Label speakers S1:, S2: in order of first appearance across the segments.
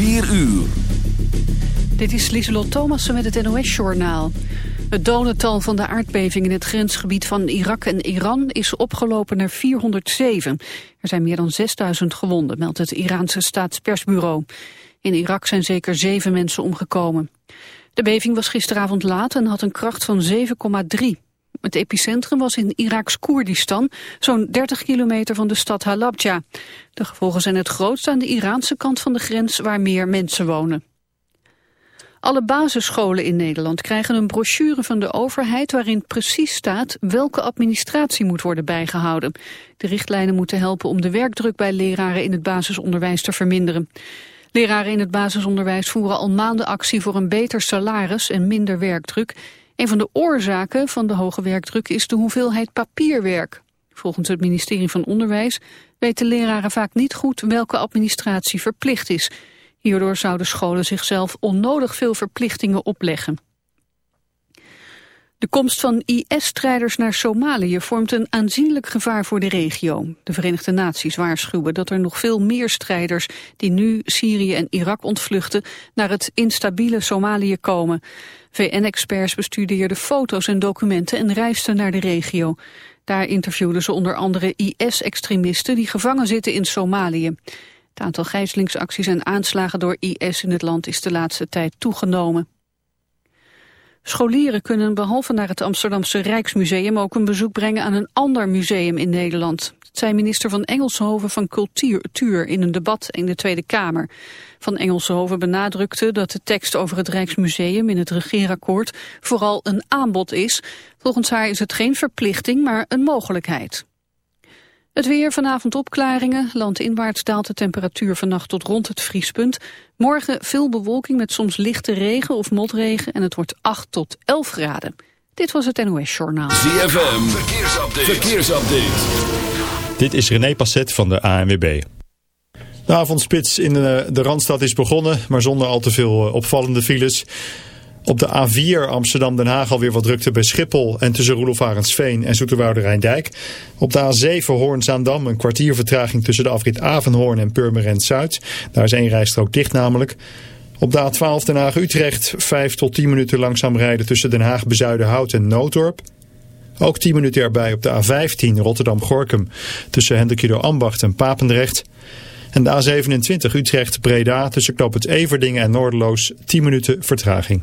S1: 4 uur.
S2: Dit is Lieselot Thomassen met het NOS-journaal. Het dodental van de aardbeving in het grensgebied van Irak en Iran is opgelopen naar 407. Er zijn meer dan 6000 gewonden, meldt het Iraanse staatspersbureau. In Irak zijn zeker zeven mensen omgekomen. De beving was gisteravond laat en had een kracht van 7,3. Het epicentrum was in Iraks Koerdistan, zo'n 30 kilometer van de stad Halabja. De gevolgen zijn het grootst aan de Iraanse kant van de grens waar meer mensen wonen. Alle basisscholen in Nederland krijgen een brochure van de overheid waarin precies staat welke administratie moet worden bijgehouden. De richtlijnen moeten helpen om de werkdruk bij leraren in het basisonderwijs te verminderen. Leraren in het basisonderwijs voeren al maanden actie voor een beter salaris en minder werkdruk. Een van de oorzaken van de hoge werkdruk is de hoeveelheid papierwerk. Volgens het ministerie van Onderwijs weten leraren vaak niet goed welke administratie verplicht is. Hierdoor zouden scholen zichzelf onnodig veel verplichtingen opleggen. De komst van IS-strijders naar Somalië vormt een aanzienlijk gevaar voor de regio. De Verenigde Naties waarschuwen dat er nog veel meer strijders die nu Syrië en Irak ontvluchten naar het instabiele Somalië komen. VN-experts bestudeerden foto's en documenten en reisden naar de regio. Daar interviewden ze onder andere IS-extremisten die gevangen zitten in Somalië. Het aantal gijzelingsacties en aanslagen door IS in het land is de laatste tijd toegenomen. Scholieren kunnen behalve naar het Amsterdamse Rijksmuseum ook een bezoek brengen aan een ander museum in Nederland. Het minister van Engelshoven van Cultuur in een debat in de Tweede Kamer. Van Engelshoven benadrukte dat de tekst over het Rijksmuseum in het regeerakkoord vooral een aanbod is. Volgens haar is het geen verplichting, maar een mogelijkheid. Het weer, vanavond opklaringen. Landinwaarts daalt de temperatuur vannacht tot rond het vriespunt. Morgen veel bewolking met soms lichte regen of motregen en het wordt 8 tot 11 graden. Dit was het NOS Journaal.
S1: ZFM, verkeersupdate. verkeersupdate.
S3: Dit is René Passet van de ANWB. De avondspits in de, de Randstad is begonnen, maar zonder al te veel eh, opvallende files. Op de A4 Amsterdam-Den Haag alweer wat drukte bij Schiphol en tussen Roelof Arendsveen en Zoeterwoude Rijndijk. Op de A7 Hoorn-Zaandam een kwartier vertraging tussen de afrit Avenhoorn en Purmerend Zuid. Daar is één rijstrook dicht namelijk. Op de A12 Den Haag-Utrecht 5 tot 10 minuten langzaam rijden tussen Den Haag-Bezuidenhout en Noodorp. Ook 10 minuten erbij op de A15 Rotterdam-Gorkum tussen Hendrikido Ambacht en Papendrecht. En de A27 Utrecht-Breda tussen Knoop het Everdingen en Noordeloos 10 minuten vertraging.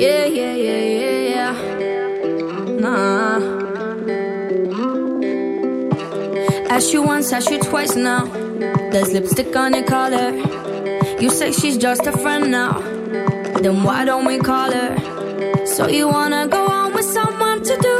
S4: Yeah, yeah, yeah, yeah, yeah. Nah. Ask you once, ask you twice now. There's lipstick on your collar. You say she's just a friend now. Then why don't we call her? So you wanna go on with someone to do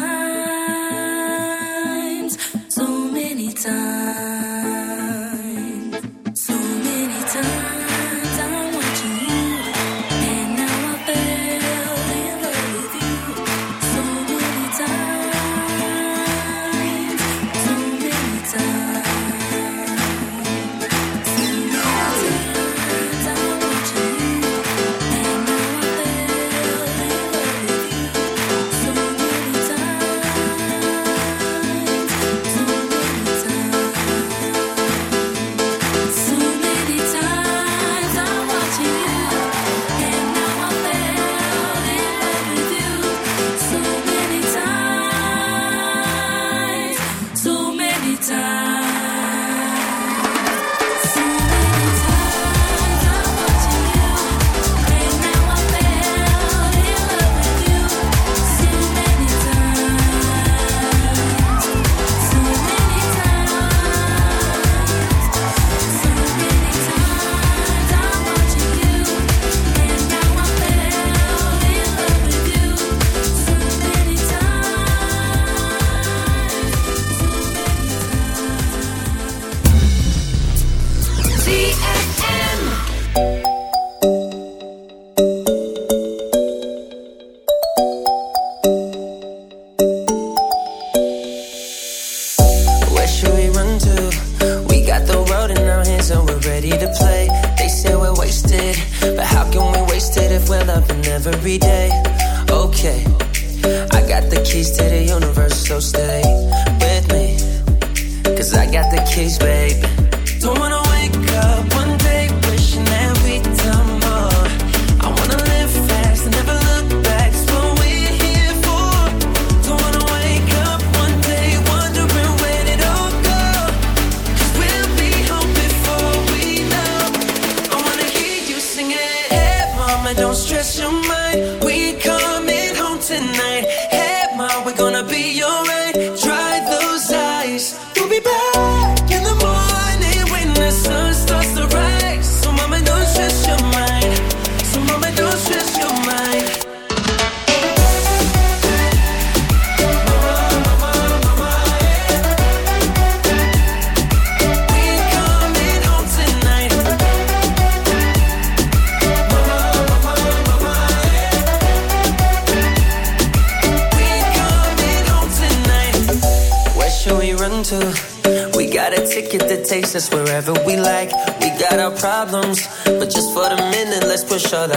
S4: time.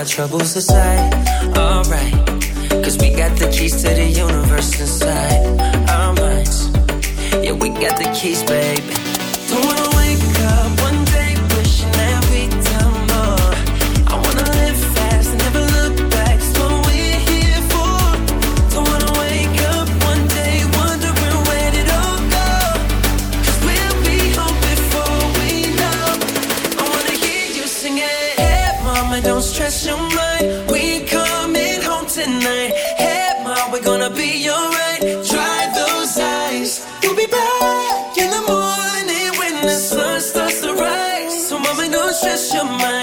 S5: troubles aside.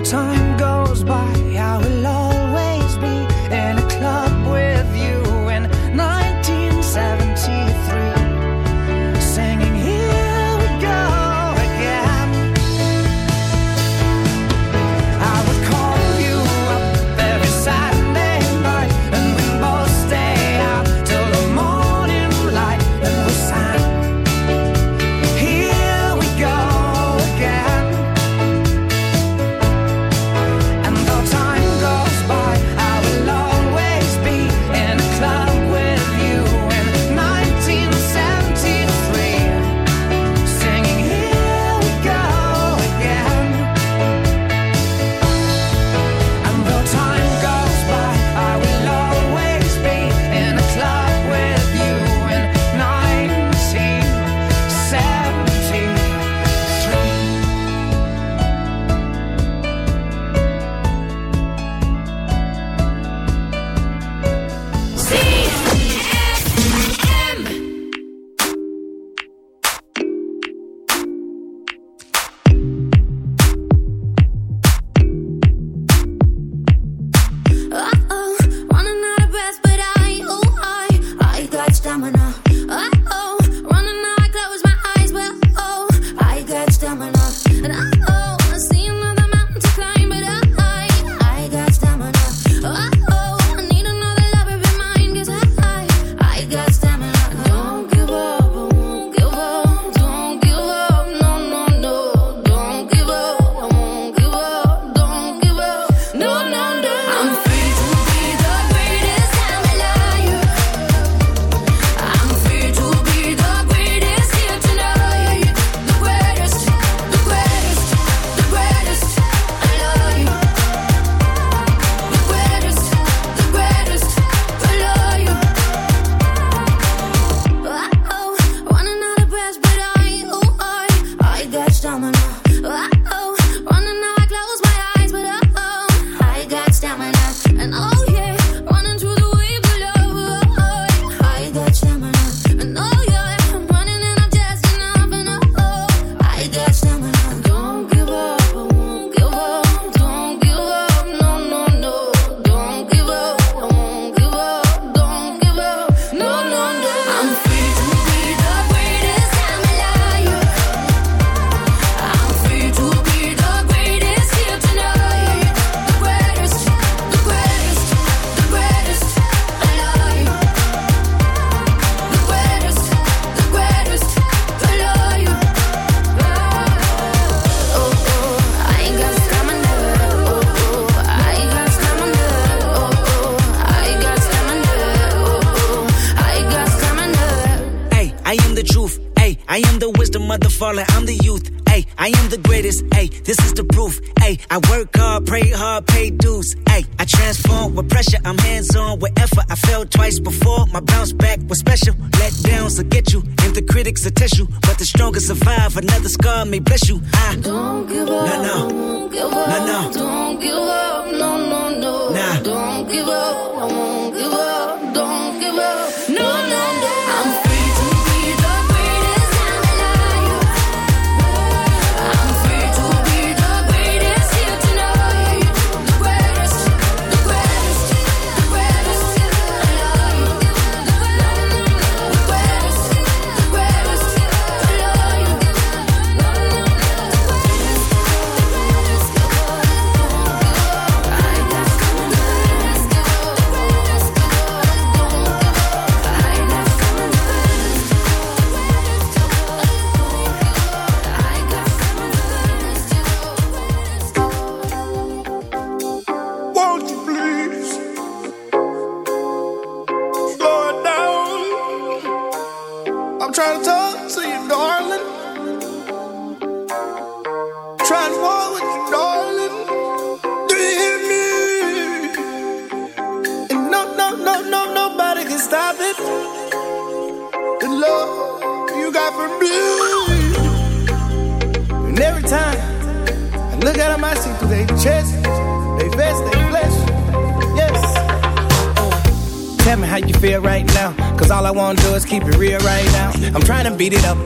S6: Time goes by,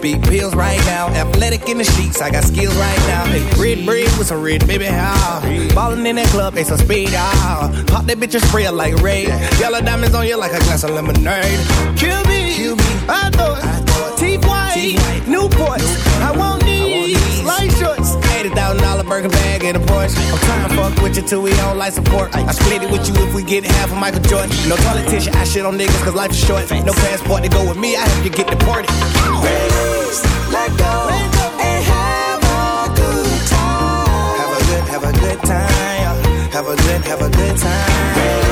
S7: beat it up, beat pills right now. Athletic in the sheets, I got skills right now. Hey, red bread with some red, baby, how? Ballin' in that club, they some speed, ah. Pop that bitch and spray it like raid. Yellow diamonds on you like a glass of lemonade. Kill me, Kill me. I thought. Teeth white, Newports. I want these light shorts. $80,000 burger bag and a Porsche. I'm trying to fuck with you till we on life support. I split it with you if we get half of Michael Jordan. No tissue, I shit on niggas cause life is short. No passport to go with me, I help you get deported. Let go, and have a good time. Have a good, have a good time. Have a good, have a good time.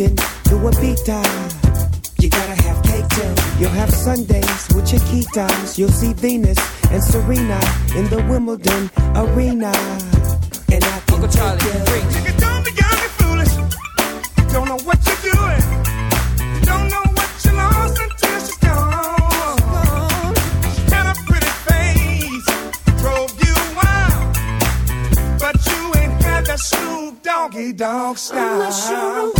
S8: from London to Ibiza? You gotta have cake too. You'll have Sundays with your key times. You'll see Venus and Serena in the Wimbledon arena. And I can Uncle Charlie,
S9: Nigga, don't be young and foolish. Don't know what you're doing. Don't know what you lost until she's gone. She had a pretty face, drove you wild, but you ain't had that Snoop Doggy Dog style.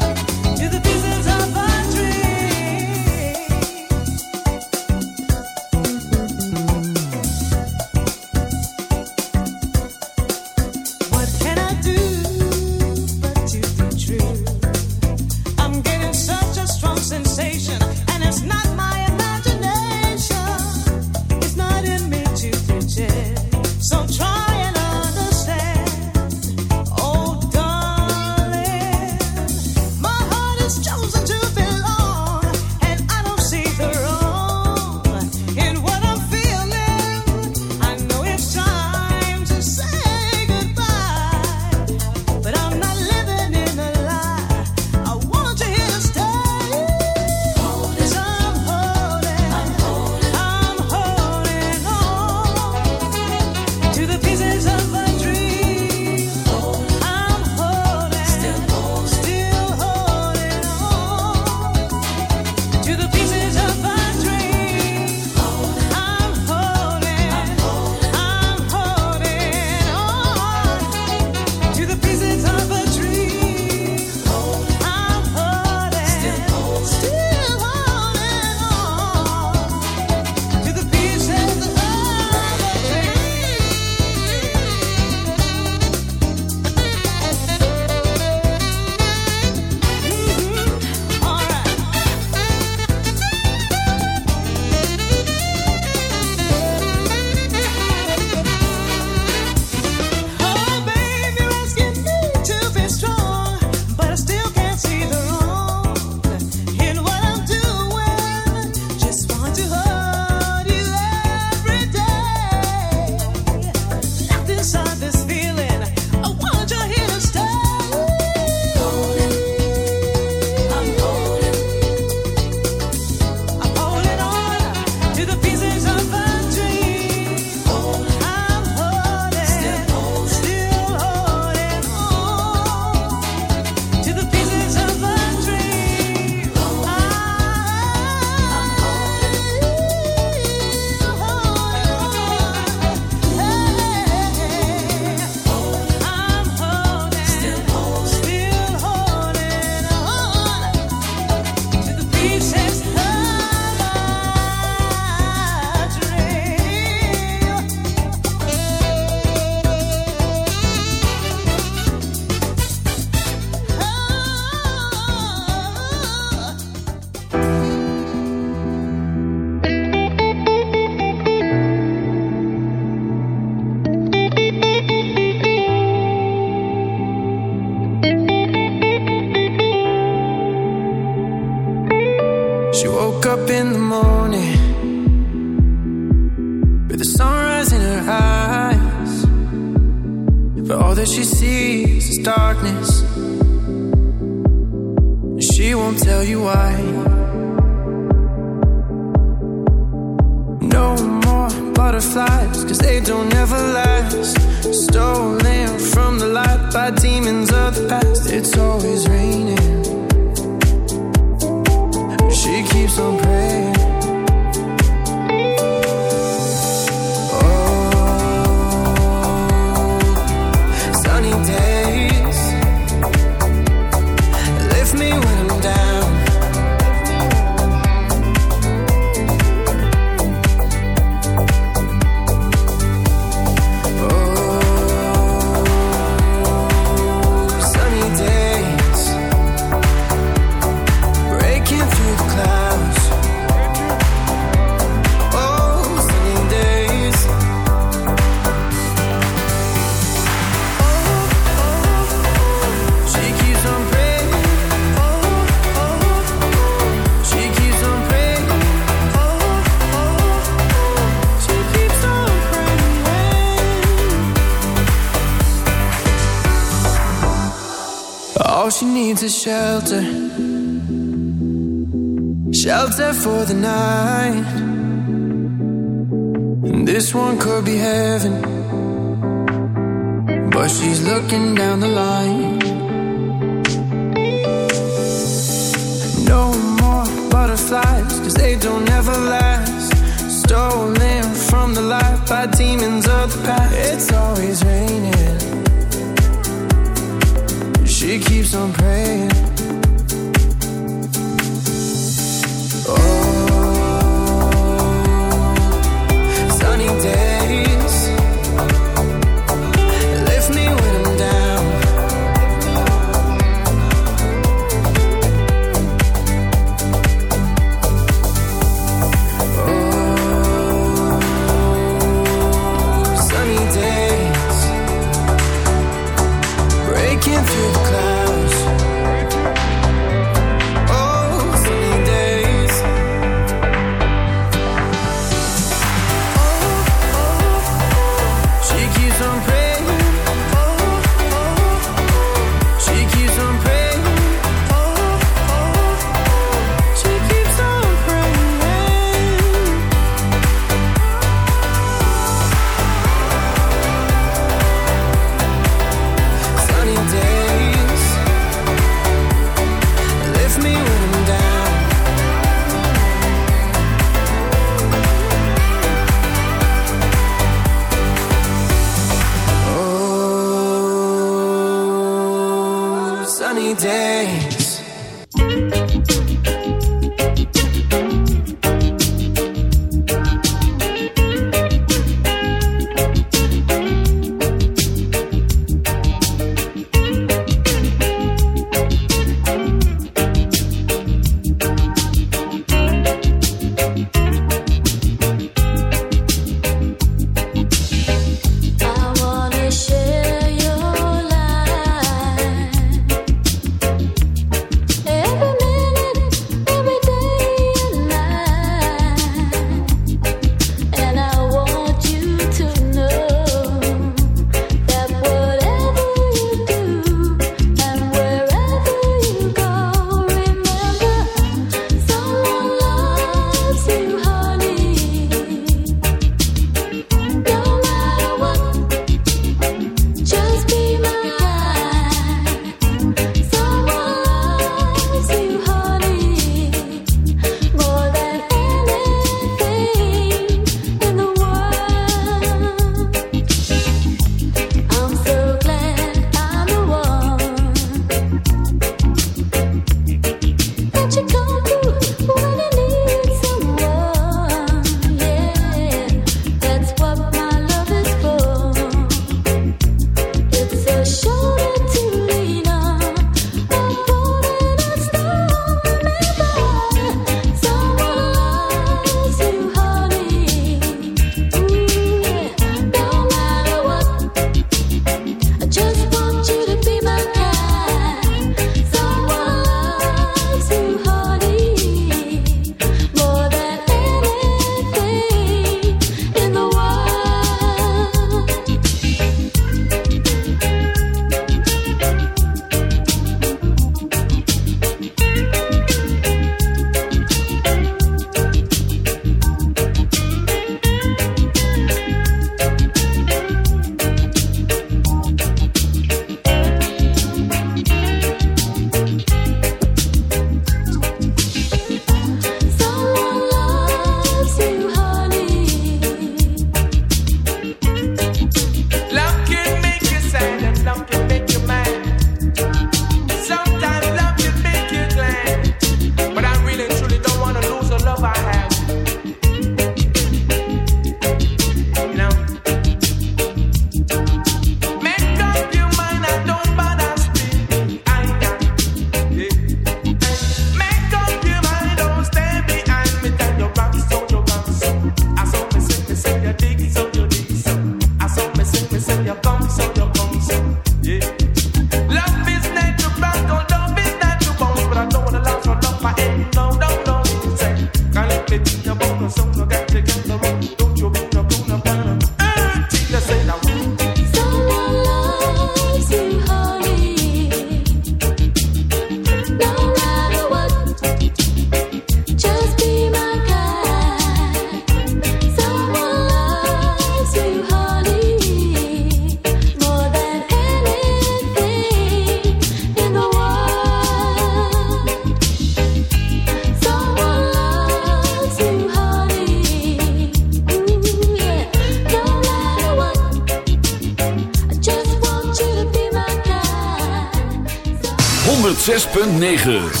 S10: 106.9